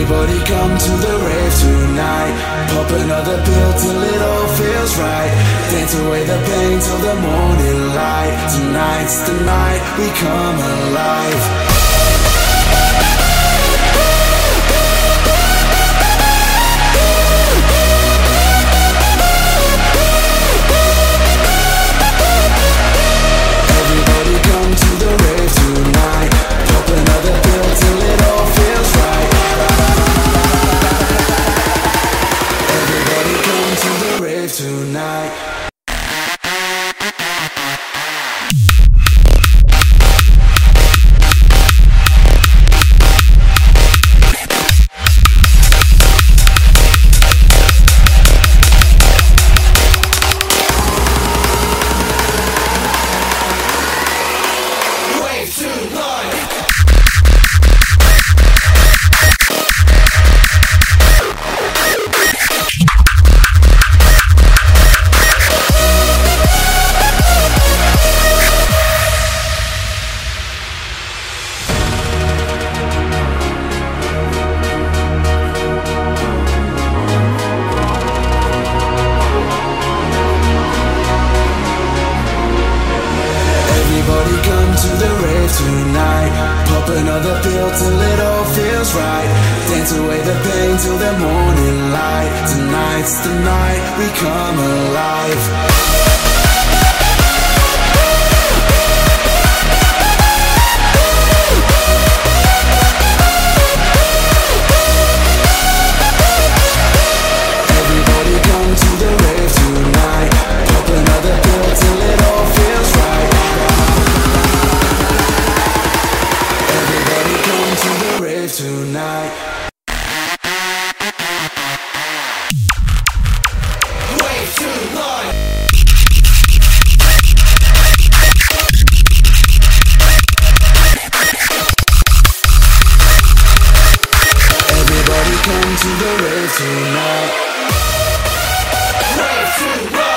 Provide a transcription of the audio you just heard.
Everybody come to the rave tonight. Pop another pill till it all feels right. Dance away the pain till the morning light. Tonight's the night we come alive. Till it all feels right. Dance away the pain till the morning light. Tonight's the night we come alive. tonight. Way too